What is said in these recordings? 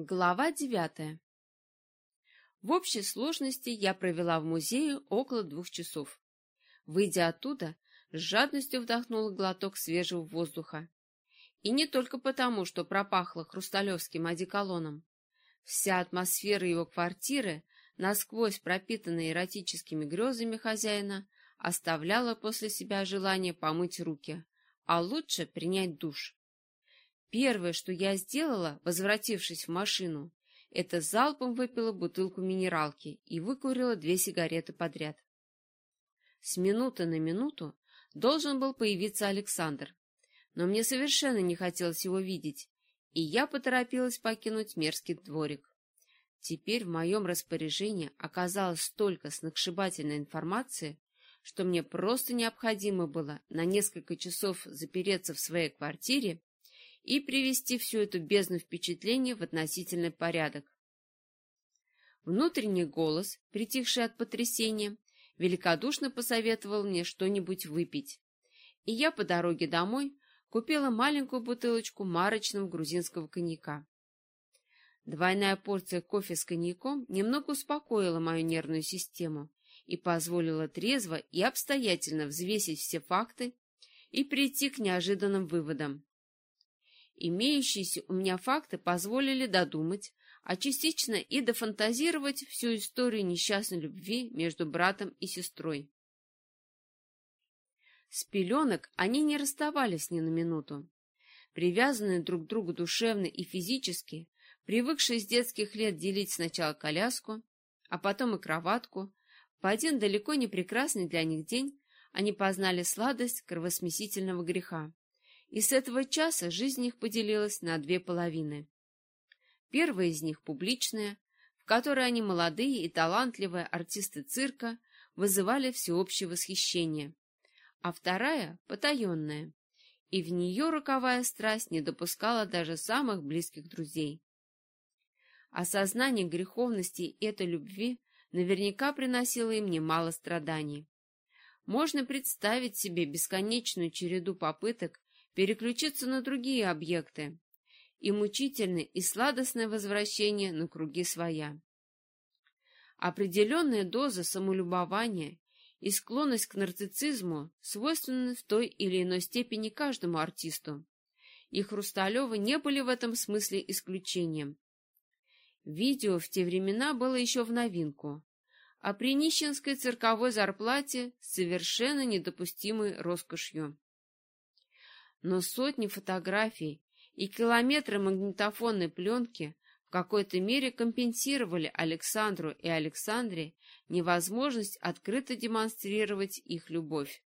Глава девятая. В общей сложности я провела в музее около двух часов. Выйдя оттуда, с жадностью вдохнула глоток свежего воздуха. И не только потому, что пропахло хрусталевским одеколоном. Вся атмосфера его квартиры, насквозь пропитанная эротическими грезами хозяина, оставляла после себя желание помыть руки, а лучше принять душ. Первое, что я сделала, возвратившись в машину, это залпом выпила бутылку минералки и выкурила две сигареты подряд. С минуты на минуту должен был появиться Александр, но мне совершенно не хотелось его видеть, и я поторопилась покинуть мерзкий дворик. Теперь в моем распоряжении оказалось столько сногсшибательной информации, что мне просто необходимо было на несколько часов запереться в своей квартире и привести всю эту бездну впечатлений в относительный порядок. Внутренний голос, притихший от потрясения, великодушно посоветовал мне что-нибудь выпить, и я по дороге домой купила маленькую бутылочку марочного грузинского коньяка. Двойная порция кофе с коньяком немного успокоила мою нервную систему и позволила трезво и обстоятельно взвесить все факты и прийти к неожиданным выводам. Имеющиеся у меня факты позволили додумать, а частично и дофантазировать всю историю несчастной любви между братом и сестрой. С пеленок они не расставались ни на минуту. Привязанные друг к другу душевно и физически, привыкшие с детских лет делить сначала коляску, а потом и кроватку, в один далеко не прекрасный для них день они познали сладость кровосмесительного греха и с этого часа жизнь их поделилась на две половины. Первая из них публичная, в которой они молодые и талантливые артисты цирка вызывали всеобщее восхищение, а вторая — потаенная, и в нее роковая страсть не допускала даже самых близких друзей. Осознание греховности этой любви наверняка приносило им немало страданий. Можно представить себе бесконечную череду попыток переключиться на другие объекты и мучительное и сладостное возвращение на круги своя. Определенная доза самолюбования и склонность к нарциссизму свойственны в той или иной степени каждому артисту, и Хрусталевы не были в этом смысле исключением. Видео в те времена было еще в новинку, а при нищенской цирковой зарплате совершенно недопустимой роскошью но сотни фотографий и километры магнитофонной пленки в какой-то мере компенсировали Александру и Александре невозможность открыто демонстрировать их любовь.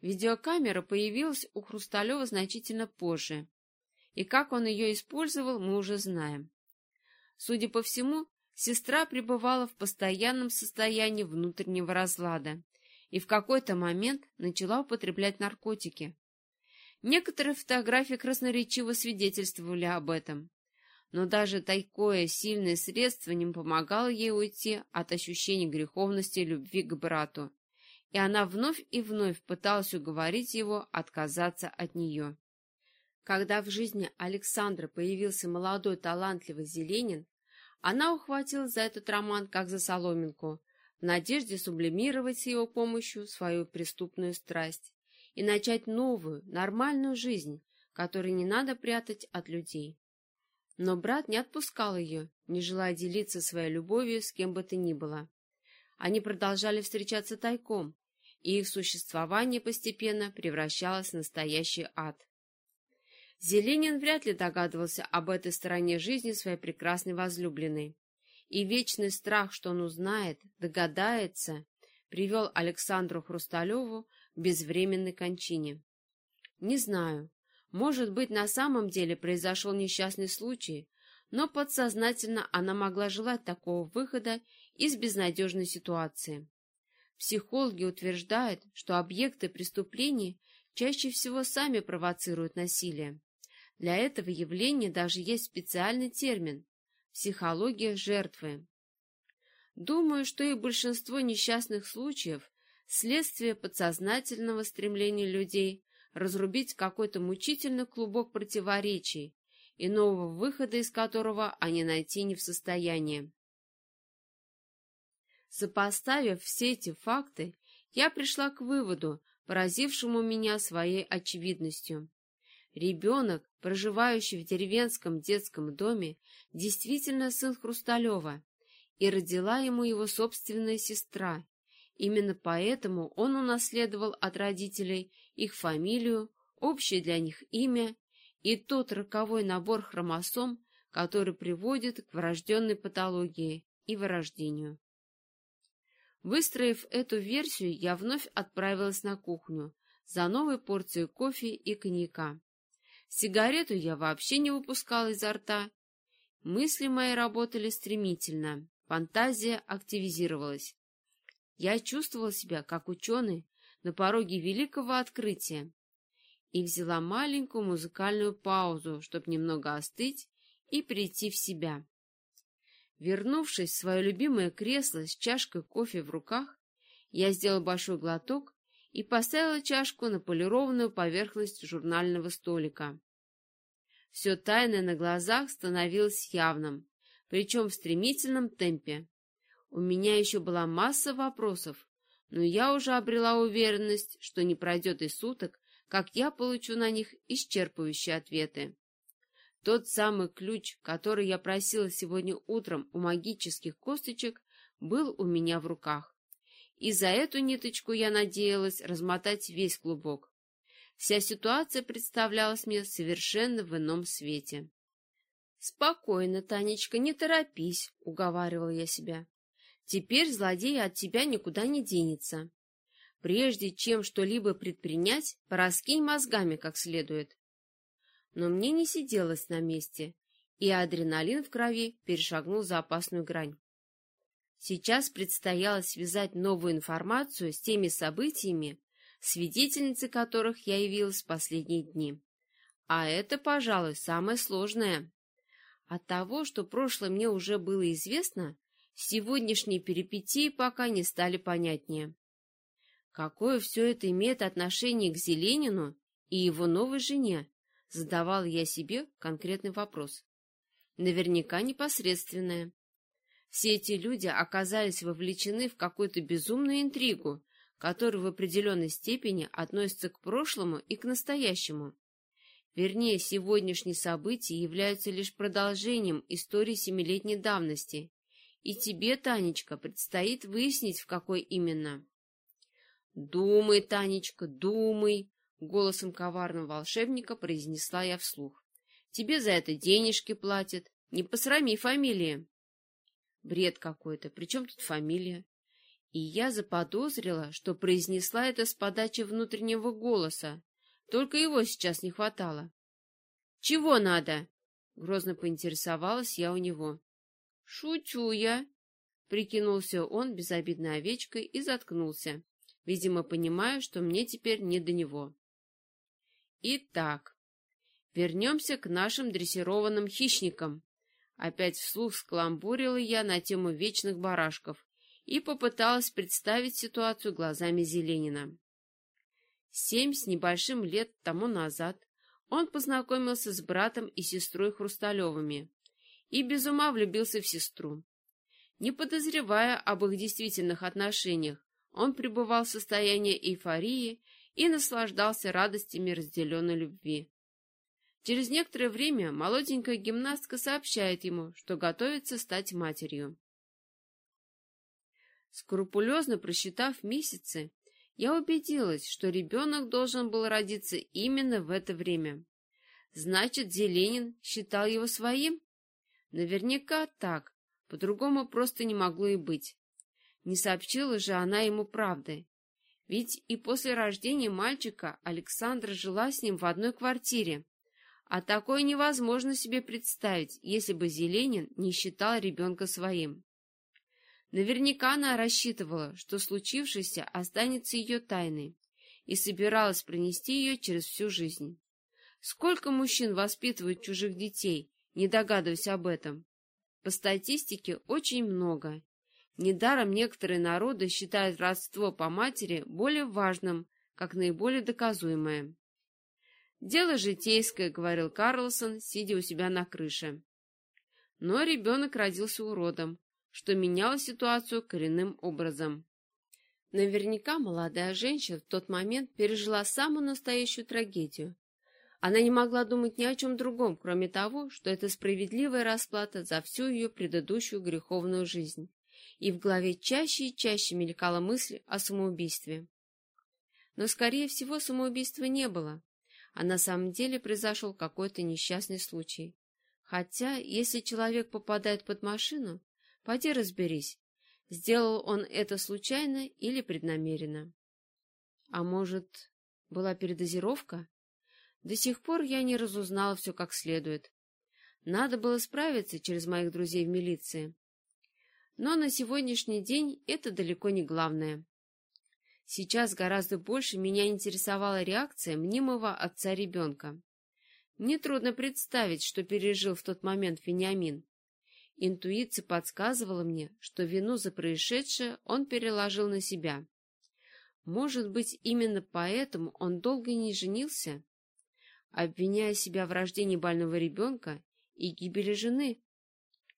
Видеокамера появилась у Хрусталева значительно позже, и как он ее использовал, мы уже знаем. Судя по всему, сестра пребывала в постоянном состоянии внутреннего разлада и в какой-то момент начала употреблять наркотики. Некоторые фотографии красноречиво свидетельствовали об этом. Но даже такое сильное средство не помогало ей уйти от ощущения греховности и любви к брату, и она вновь и вновь пыталась уговорить его отказаться от нее. Когда в жизни Александра появился молодой талантливый Зеленин, она ухватилась за этот роман как за соломинку, в надежде сублимировать с его помощью свою преступную страсть и начать новую, нормальную жизнь, которую не надо прятать от людей. Но брат не отпускал ее, не желая делиться своей любовью с кем бы то ни было. Они продолжали встречаться тайком, и их существование постепенно превращалось в настоящий ад. Зеленин вряд ли догадывался об этой стороне жизни своей прекрасной возлюбленной и вечный страх, что он узнает, догадается, привел Александру Хрусталеву к безвременной кончине. Не знаю, может быть, на самом деле произошел несчастный случай, но подсознательно она могла желать такого выхода из безнадежной ситуации. Психологи утверждают, что объекты преступлений чаще всего сами провоцируют насилие. Для этого явления даже есть специальный термин Психология жертвы. Думаю, что и большинство несчастных случаев – следствие подсознательного стремления людей разрубить какой-то мучительный клубок противоречий и нового выхода из которого они найти не в состоянии. Сопоставив все эти факты, я пришла к выводу, поразившему меня своей очевидностью. Ребенок, проживающий в деревенском детском доме, действительно сын Хрусталева, и родила ему его собственная сестра. Именно поэтому он унаследовал от родителей их фамилию, общее для них имя и тот роковой набор хромосом, который приводит к врожденной патологии и вырождению. Выстроив эту версию, я вновь отправилась на кухню за новой порцией кофе и коньяка. Сигарету я вообще не выпускала изо рта. Мысли мои работали стремительно, фантазия активизировалась. Я чувствовала себя как ученый на пороге великого открытия и взяла маленькую музыкальную паузу, чтобы немного остыть и прийти в себя. Вернувшись в свое любимое кресло с чашкой кофе в руках, я сделала большой глоток и поставила чашку на полированную поверхность журнального столика. Все тайное на глазах становилось явным, причем в стремительном темпе. У меня еще была масса вопросов, но я уже обрела уверенность, что не пройдет и суток, как я получу на них исчерпывающие ответы. Тот самый ключ, который я просила сегодня утром у магических косточек, был у меня в руках. И за эту ниточку я надеялась размотать весь клубок. Вся ситуация представлялась мне совершенно в ином свете. «Спокойно, Танечка, не торопись», — уговаривала я себя. «Теперь злодей от тебя никуда не денется. Прежде чем что-либо предпринять, пораскинь мозгами как следует но мне не сиделось на месте, и адреналин в крови перешагнул за опасную грань. Сейчас предстояло связать новую информацию с теми событиями, свидетельницей которых я явилась в последние дни. А это, пожалуй, самое сложное. От того, что прошлое мне уже было известно, сегодняшние перипетии пока не стали понятнее. Какое все это имеет отношение к Зеленину и его новой жене, Задавал я себе конкретный вопрос. Наверняка непосредственное. Все эти люди оказались вовлечены в какую-то безумную интригу, которая в определенной степени относится к прошлому и к настоящему. Вернее, сегодняшние события являются лишь продолжением истории семилетней давности, и тебе, Танечка, предстоит выяснить, в какой именно. «Думай, Танечка, думай!» Голосом коварного волшебника произнесла я вслух. Тебе за это денежки платят. Не посрами фамилии. Бред какой-то. Причем тут фамилия? И я заподозрила, что произнесла это с подачи внутреннего голоса. Только его сейчас не хватало. «Чего надо?» — грозно поинтересовалась я у него. «Шучу я», — прикинулся он безобидной овечкой и заткнулся, видимо, понимая, что мне теперь не до него. Итак, вернемся к нашим дрессированным хищникам. Опять вслух скаламбурила я на тему вечных барашков и попыталась представить ситуацию глазами Зеленина. Семь с небольшим лет тому назад он познакомился с братом и сестрой Хрусталевыми и без ума влюбился в сестру. Не подозревая об их действительных отношениях, он пребывал в состоянии эйфории и наслаждался радостями разделенной любви. Через некоторое время молоденькая гимнастка сообщает ему, что готовится стать матерью. Скрупулезно просчитав месяцы, я убедилась, что ребенок должен был родиться именно в это время. Значит, Зеленин считал его своим? Наверняка так, по-другому просто не могло и быть. Не сообщила же она ему правды, ведь и после рождения мальчика Александра жила с ним в одной квартире. А такое невозможно себе представить, если бы Зеленин не считал ребенка своим. Наверняка она рассчитывала, что случившееся останется ее тайной, и собиралась пронести ее через всю жизнь. Сколько мужчин воспитывают чужих детей, не догадываясь об этом? По статистике очень много, Недаром некоторые народы считают родство по матери более важным, как наиболее доказуемое. Дело житейское, говорил Карлсон, сидя у себя на крыше. Но ребенок родился уродом, что меняло ситуацию коренным образом. Наверняка молодая женщина в тот момент пережила самую настоящую трагедию. Она не могла думать ни о чем другом, кроме того, что это справедливая расплата за всю ее предыдущую греховную жизнь. И в голове чаще и чаще мелькала мысль о самоубийстве. Но, скорее всего, самоубийства не было, а на самом деле произошел какой-то несчастный случай. Хотя, если человек попадает под машину, поди разберись, Сделал он это случайно или преднамеренно? А может, была передозировка? До сих пор я не разузнала все как следует. Надо было справиться через моих друзей в милиции. Но на сегодняшний день это далеко не главное. Сейчас гораздо больше меня интересовала реакция мнимого отца ребенка. Нетрудно представить, что пережил в тот момент Вениамин. Интуиция подсказывала мне, что вину за происшедшее он переложил на себя. Может быть, именно поэтому он долго не женился, обвиняя себя в рождении больного ребенка и гибели жены.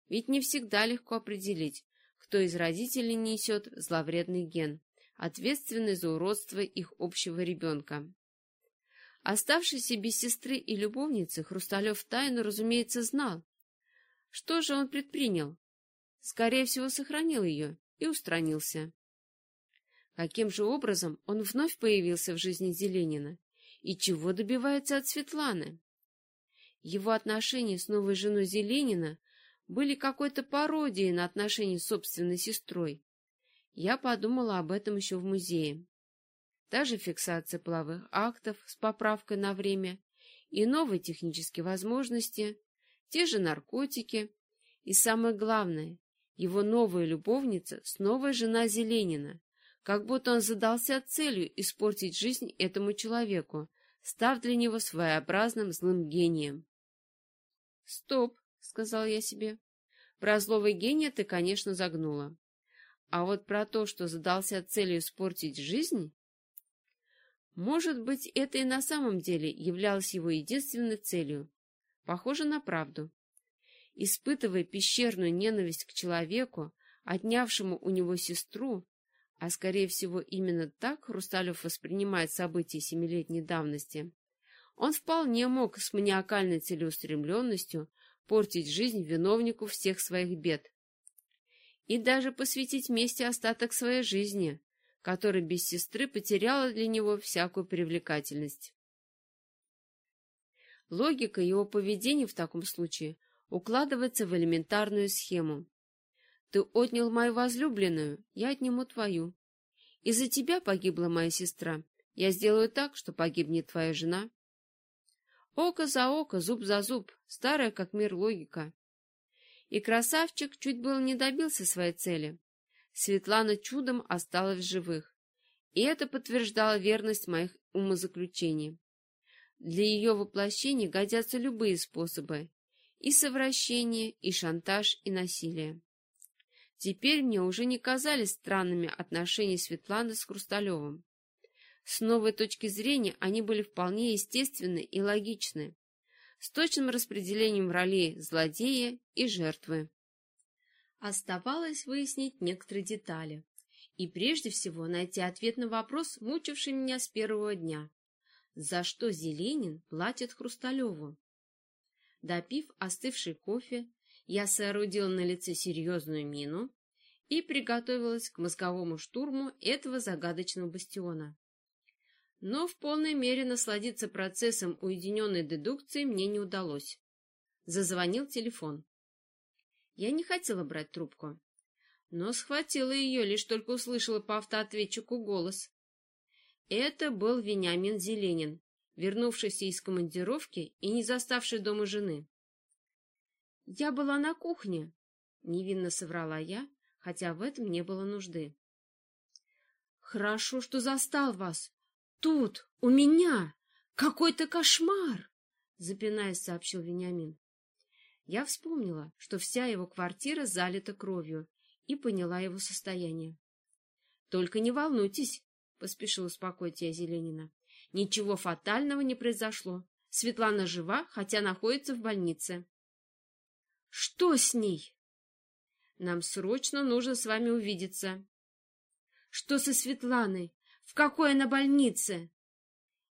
Ведь не всегда легко определить, кто из родителей несет зловредный ген, ответственный за уродство их общего ребенка. Оставшийся без сестры и любовницы, Хрусталев тайну, разумеется, знал, что же он предпринял? Скорее всего, сохранил ее и устранился. Каким же образом он вновь появился в жизни Зеленина? И чего добивается от Светланы? Его отношения с новой женой Зеленина были какой-то пародией на отношения с собственной сестрой. Я подумала об этом еще в музее. Та же фиксация половых актов с поправкой на время и новые технические возможности, те же наркотики и, самое главное, его новая любовница, снова жена Зеленина, как будто он задался целью испортить жизнь этому человеку, став для него своеобразным злым гением. «Стоп», — сказал я себе, — «про злого гения ты, конечно, загнула. А вот про то, что задался целью испортить жизнь...» Может быть, это и на самом деле являлось его единственной целью, Похоже на правду. Испытывая пещерную ненависть к человеку, отнявшему у него сестру, а, скорее всего, именно так Хрусталев воспринимает события семилетней давности, он вполне мог с маниакальной целеустремленностью портить жизнь виновнику всех своих бед. И даже посвятить мести остаток своей жизни, которая без сестры потеряла для него всякую привлекательность. Логика его поведения в таком случае укладывается в элементарную схему. Ты отнял мою возлюбленную, я отниму твою. Из-за тебя погибла моя сестра. Я сделаю так, что погибнет твоя жена. Око за око, зуб за зуб, старая как мир логика. И красавчик чуть было не добился своей цели. Светлана чудом осталась в живых. И это подтверждало верность моих умозаключений. Для ее воплощения годятся любые способы — и совращение, и шантаж, и насилие. Теперь мне уже не казались странными отношения Светланы с Хрусталевым. С новой точки зрения они были вполне естественны и логичны, с точным распределением ролей злодея и жертвы. Оставалось выяснить некоторые детали и прежде всего найти ответ на вопрос, мучивший меня с первого дня за что Зеленин платит Хрусталеву. Допив остывший кофе, я соорудила на лице серьезную мину и приготовилась к мозговому штурму этого загадочного бастиона. Но в полной мере насладиться процессом уединенной дедукции мне не удалось. Зазвонил телефон. Я не хотела брать трубку, но схватила ее, лишь только услышала по автоответчику голос. Это был Вениамин Зеленин, вернувшийся из командировки и не заставший дома жены. «Я была на кухне», — невинно соврала я, хотя в этом не было нужды. «Хорошо, что застал вас. Тут, у меня. Какой-то кошмар!» — запинаясь, сообщил Вениамин. Я вспомнила, что вся его квартира залита кровью, и поняла его состояние. «Только не волнуйтесь, поспешил успокоить я Зеленина. Ничего фатального не произошло. Светлана жива, хотя находится в больнице. Что с ней? Нам срочно нужно с вами увидеться. Что со Светланой? В какой она больнице?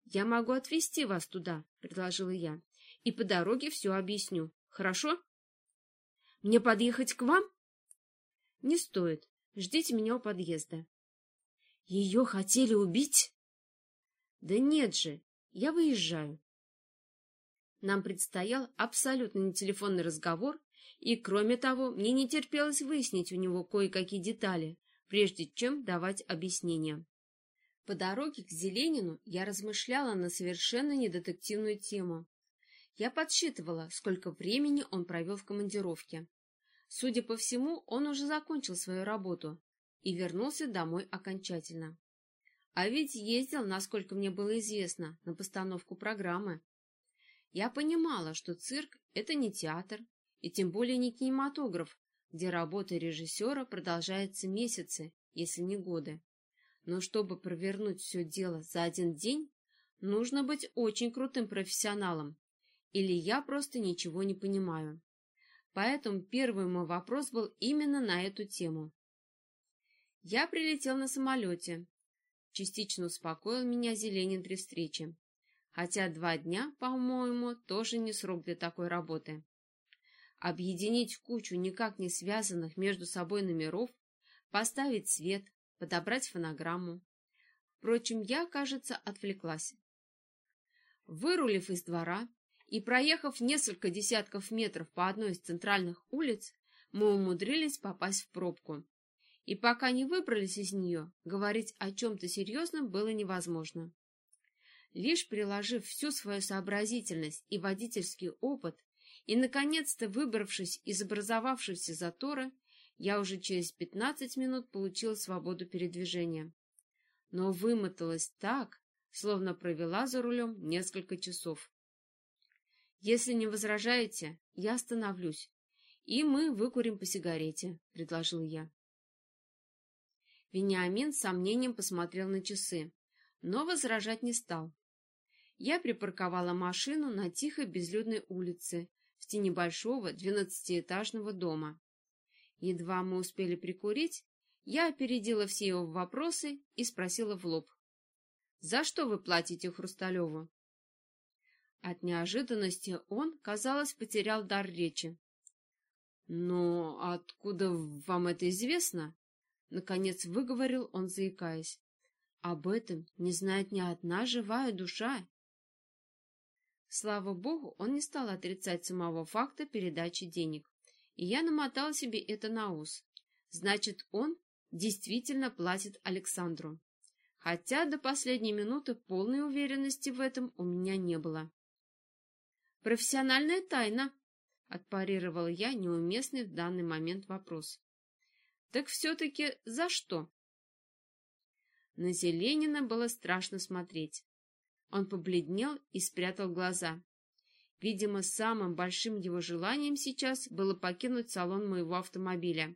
Я могу отвезти вас туда, предложила я, и по дороге все объясню. Хорошо? Мне подъехать к вам? Не стоит. Ждите меня у подъезда. Ее хотели убить? Да нет же, я выезжаю. Нам предстоял абсолютно не телефонный разговор, и, кроме того, мне не терпелось выяснить у него кое-какие детали, прежде чем давать объяснения. По дороге к Зеленину я размышляла на совершенно недетективную тему. Я подсчитывала, сколько времени он провел в командировке. Судя по всему, он уже закончил свою работу и вернулся домой окончательно. А ведь ездил, насколько мне было известно, на постановку программы. Я понимала, что цирк — это не театр, и тем более не кинематограф, где работа режиссера продолжается месяцы, если не годы. Но чтобы провернуть все дело за один день, нужно быть очень крутым профессионалом, или я просто ничего не понимаю. Поэтому первый мой вопрос был именно на эту тему. Я прилетел на самолете. Частично успокоил меня Зеленин при встрече хотя два дня, по-моему, тоже не срок для такой работы. Объединить кучу никак не связанных между собой номеров, поставить свет, подобрать фонограмму. Впрочем, я, кажется, отвлеклась. Вырулив из двора и проехав несколько десятков метров по одной из центральных улиц, мы умудрились попасть в пробку. И пока не выбрались из нее, говорить о чем-то серьезном было невозможно. Лишь приложив всю свою сообразительность и водительский опыт, и, наконец-то, выбравшись из образовавшегося затора, я уже через пятнадцать минут получила свободу передвижения. Но вымоталась так, словно провела за рулем несколько часов. «Если не возражаете, я остановлюсь, и мы выкурим по сигарете», — предложил я. Вениамин с сомнением посмотрел на часы, но возражать не стал я припарковала машину на тихой безлюдной улице в тени большого двенадцатиэтажного дома. Едва мы успели прикурить, я опередила все его вопросы и спросила в лоб. «За что вы платите Хрусталеву?» От неожиданности он, казалось, потерял дар речи. «Но откуда вам это известно?» Наконец выговорил он, заикаясь. «Об этом не знает ни одна живая душа Слава богу, он не стал отрицать самого факта передачи денег, и я намотал себе это на ус. Значит, он действительно платит Александру. Хотя до последней минуты полной уверенности в этом у меня не было. «Профессиональная тайна», — отпарировал я неуместный в данный момент вопрос. «Так все-таки за что?» На Зеленина было страшно смотреть. Он побледнел и спрятал глаза. Видимо, самым большим его желанием сейчас было покинуть салон моего автомобиля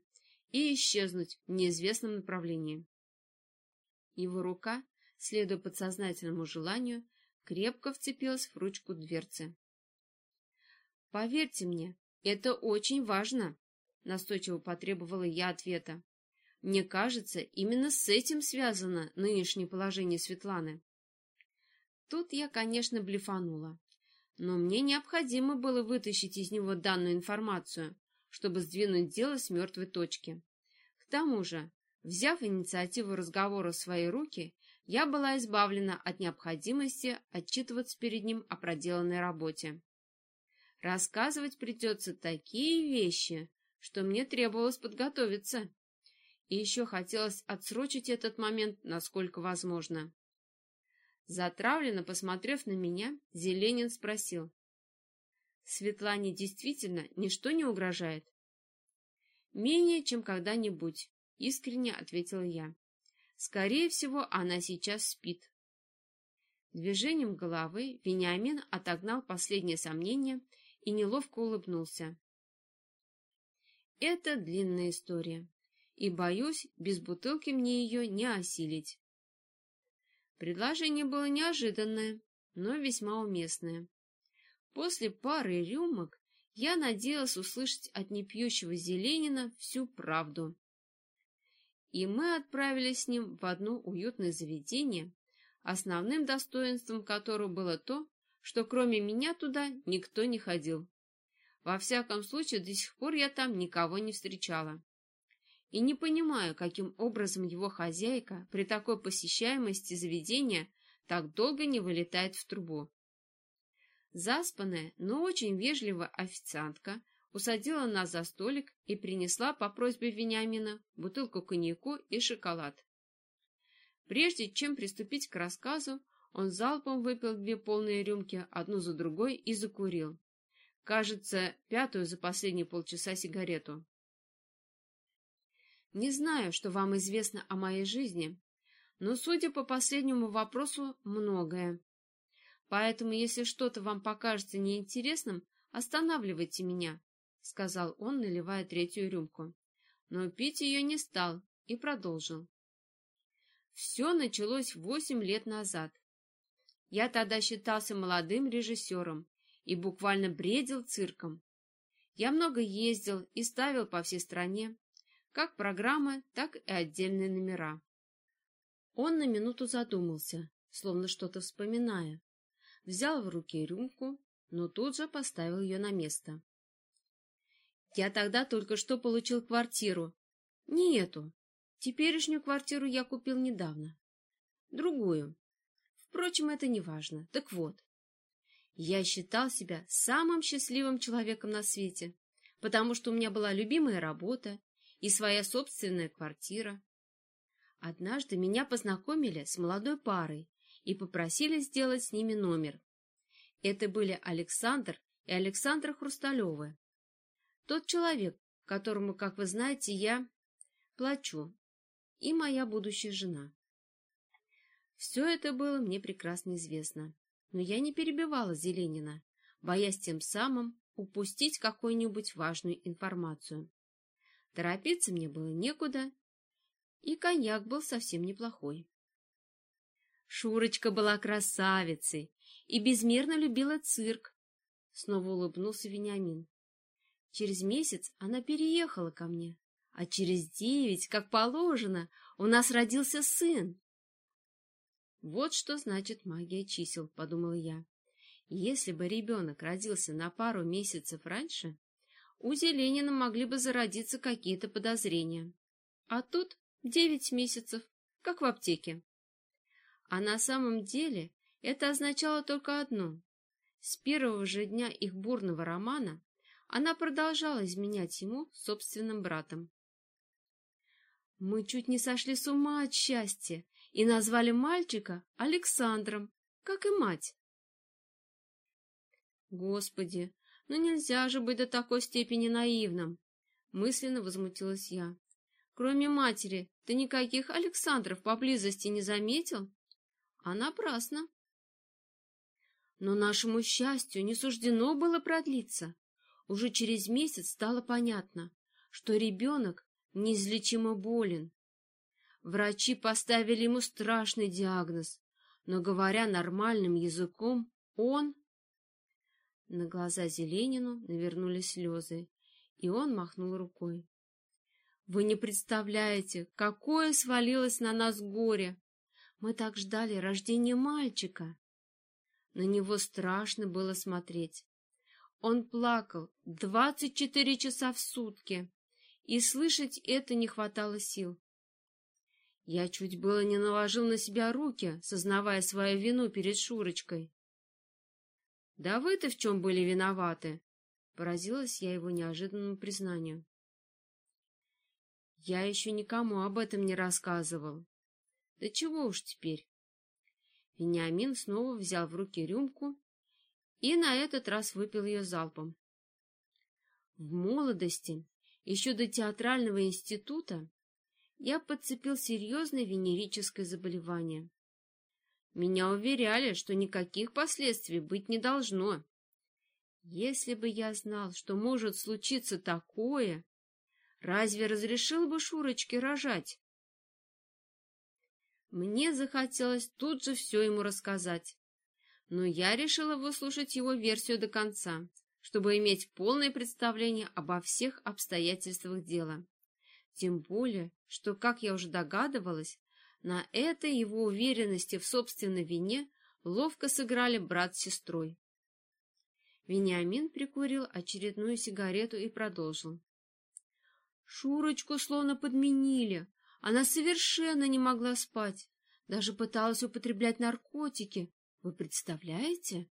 и исчезнуть в неизвестном направлении. Его рука, следуя подсознательному желанию, крепко вцепилась в ручку дверцы. «Поверьте мне, это очень важно», — настойчиво потребовала я ответа. «Мне кажется, именно с этим связано нынешнее положение Светланы». Тут я, конечно, блефанула. Но мне необходимо было вытащить из него данную информацию, чтобы сдвинуть дело с мертвой точки. К тому же, взяв инициативу разговора в свои руки, я была избавлена от необходимости отчитываться перед ним о проделанной работе. Рассказывать придется такие вещи, что мне требовалось подготовиться. И еще хотелось отсрочить этот момент, насколько возможно. Затравленно посмотрев на меня, Зеленин спросил. Светлане действительно ничто не угрожает? Менее, чем когда-нибудь, искренне ответила я. Скорее всего, она сейчас спит. Движением головы Вениамин отогнал последнее сомнение и неловко улыбнулся. Это длинная история, и, боюсь, без бутылки мне ее не осилить. Предложение было неожиданное, но весьма уместное. После пары рюмок я надеялась услышать от непьющего Зеленина всю правду. И мы отправились с ним в одно уютное заведение, основным достоинством которого было то, что кроме меня туда никто не ходил. Во всяком случае, до сих пор я там никого не встречала. И не понимаю, каким образом его хозяйка при такой посещаемости заведения так долго не вылетает в трубу. Заспанная, но очень вежливая официантка усадила нас за столик и принесла по просьбе Вениамина бутылку коньяку и шоколад. Прежде чем приступить к рассказу, он залпом выпил две полные рюмки, одну за другой, и закурил. Кажется, пятую за последние полчаса сигарету. Не знаю, что вам известно о моей жизни, но, судя по последнему вопросу, многое. Поэтому, если что-то вам покажется неинтересным, останавливайте меня, — сказал он, наливая третью рюмку. Но пить ее не стал и продолжил. Все началось восемь лет назад. Я тогда считался молодым режиссером и буквально бредил цирком. Я много ездил и ставил по всей стране, как программы, так и отдельные номера. Он на минуту задумался, словно что-то вспоминая. Взял в руки рюмку, но тут же поставил ее на место. Я тогда только что получил квартиру. Не эту. Теперешнюю квартиру я купил недавно. Другую. Впрочем, это не важно. Так вот. Я считал себя самым счастливым человеком на свете, потому что у меня была любимая работа и своя собственная квартира. Однажды меня познакомили с молодой парой и попросили сделать с ними номер. Это были Александр и Александра Хрусталевы. Тот человек, которому, как вы знаете, я плачу, и моя будущая жена. Все это было мне прекрасно известно, но я не перебивала Зеленина, боясь тем самым упустить какую-нибудь важную информацию. Торопиться мне было некуда, и коньяк был совсем неплохой. Шурочка была красавицей и безмерно любила цирк. Снова улыбнулся Вениамин. Через месяц она переехала ко мне, а через девять, как положено, у нас родился сын. Вот что значит магия чисел, подумала я. Если бы ребенок родился на пару месяцев раньше, у Зеленина могли бы зародиться какие-то подозрения. А тут девять месяцев, как в аптеке. А на самом деле это означало только одно. С первого же дня их бурного романа она продолжала изменять ему собственным братом. Мы чуть не сошли с ума от счастья и назвали мальчика Александром, как и мать. Господи, но «Ну нельзя же быть до такой степени наивным, мысленно возмутилась я. Кроме матери, ты никаких Александров поблизости не заметил? А напрасно. Но нашему счастью не суждено было продлиться. Уже через месяц стало понятно, что ребенок неизлечимо болен. Врачи поставили ему страшный диагноз, но, говоря нормальным языком, он на глаза Зеленину навернулись слезы, и он махнул рукой. «Вы не представляете, какое свалилось на нас горе! Мы так ждали рождения мальчика!» На него страшно было смотреть. Он плакал двадцать четыре часа в сутки, и слышать это не хватало сил. Я чуть было не наложил на себя руки, сознавая свою вину перед Шурочкой. Да вы-то в чем были виноваты? Поразилась я его неожиданному признанию. Я еще никому об этом не рассказывал. Да чего уж теперь. Вениамин снова взял в руки рюмку и на этот раз выпил ее залпом. В молодости, еще до театрального института, я подцепил серьезное венерическое заболевание. Меня уверяли, что никаких последствий быть не должно. Если бы я знал, что может случиться такое, разве разрешил бы Шурочке рожать? Мне захотелось тут же все ему рассказать. Но я решила выслушать его версию до конца, чтобы иметь полное представление обо всех обстоятельствах дела. Тем более, что, как я уже догадывалась, на этой его уверенности в собственной вине ловко сыграли брат с сестрой. Вениамин прикурил очередную сигарету и продолжил. Шурочку словно подменили. Она совершенно не могла спать. Даже пыталась употреблять наркотики. Вы представляете?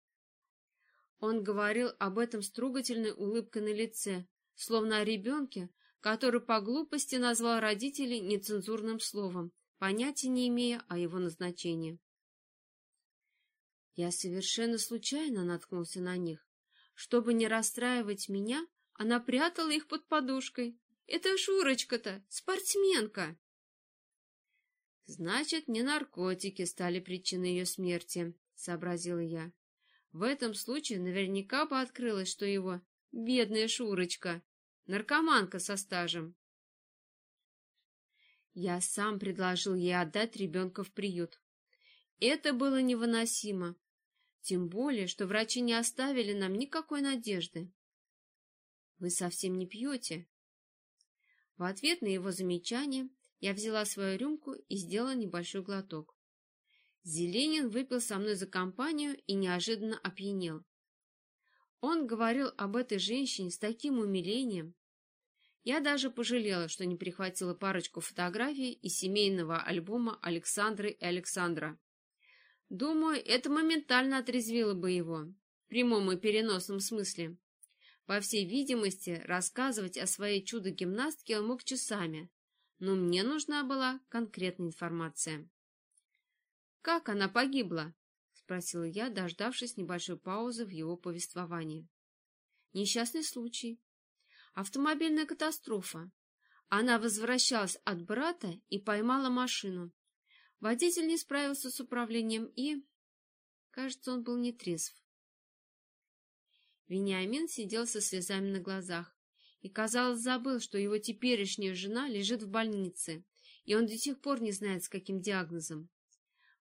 Он говорил об этом с трогательной улыбкой на лице, словно о ребенке, который по глупости назвал родителей нецензурным словом, понятия не имея о его назначении. Я совершенно случайно наткнулся на них. Чтобы не расстраивать меня, она прятала их под подушкой. Это Шурочка-то, спортсменка. Значит, не наркотики стали причиной ее смерти, сообразила я. В этом случае наверняка бы открылось, что его бедная Шурочка, наркоманка со стажем. Я сам предложил ей отдать ребенка в приют. Это было невыносимо, тем более, что врачи не оставили нам никакой надежды. Вы совсем не пьете? В ответ на его замечание я взяла свою рюмку и сделала небольшой глоток. Зеленин выпил со мной за компанию и неожиданно опьянел. Он говорил об этой женщине с таким умилением, я даже пожалела, что не прихватила парочку фотографий из семейного альбома Александры и Александра. Думаю, это моментально отрезвило бы его, в прямом и переносном смысле. По всей видимости, рассказывать о своей чудо-гимнастке он мог часами, но мне нужна была конкретная информация. «Как она погибла?» — спросила я, дождавшись небольшой паузы в его повествовании. «Несчастный случай. Автомобильная катастрофа. Она возвращалась от брата и поймала машину. Водитель не справился с управлением и... Кажется, он был нетрезв. Вениамин сидел со слезами на глазах и, казалось, забыл, что его теперешняя жена лежит в больнице, и он до сих пор не знает, с каким диагнозом.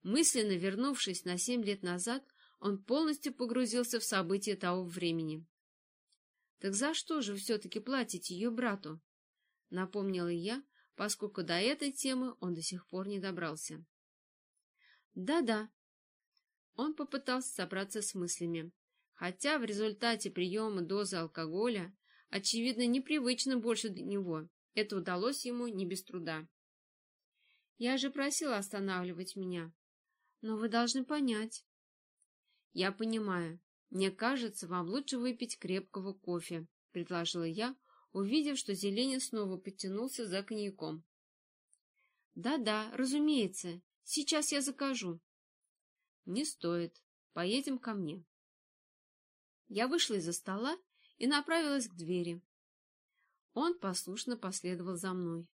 Мысленно вернувшись на семь лет назад, он полностью погрузился в события того времени. Так за что же все-таки платите ее брату? Напомнила я, поскольку до этой темы он до сих пор не добрался. Да-да. Он попытался собраться с мыслями, хотя в результате приема дозы алкоголя, очевидно, непривычно больше для него, это удалось ему не без труда. Я же просила останавливать меня. Но вы должны понять. Я понимаю. «Мне кажется, вам лучше выпить крепкого кофе», — предложила я, увидев, что Зеленин снова подтянулся за коньяком. «Да-да, разумеется. Сейчас я закажу». «Не стоит. Поедем ко мне». Я вышла из-за стола и направилась к двери. Он послушно последовал за мной.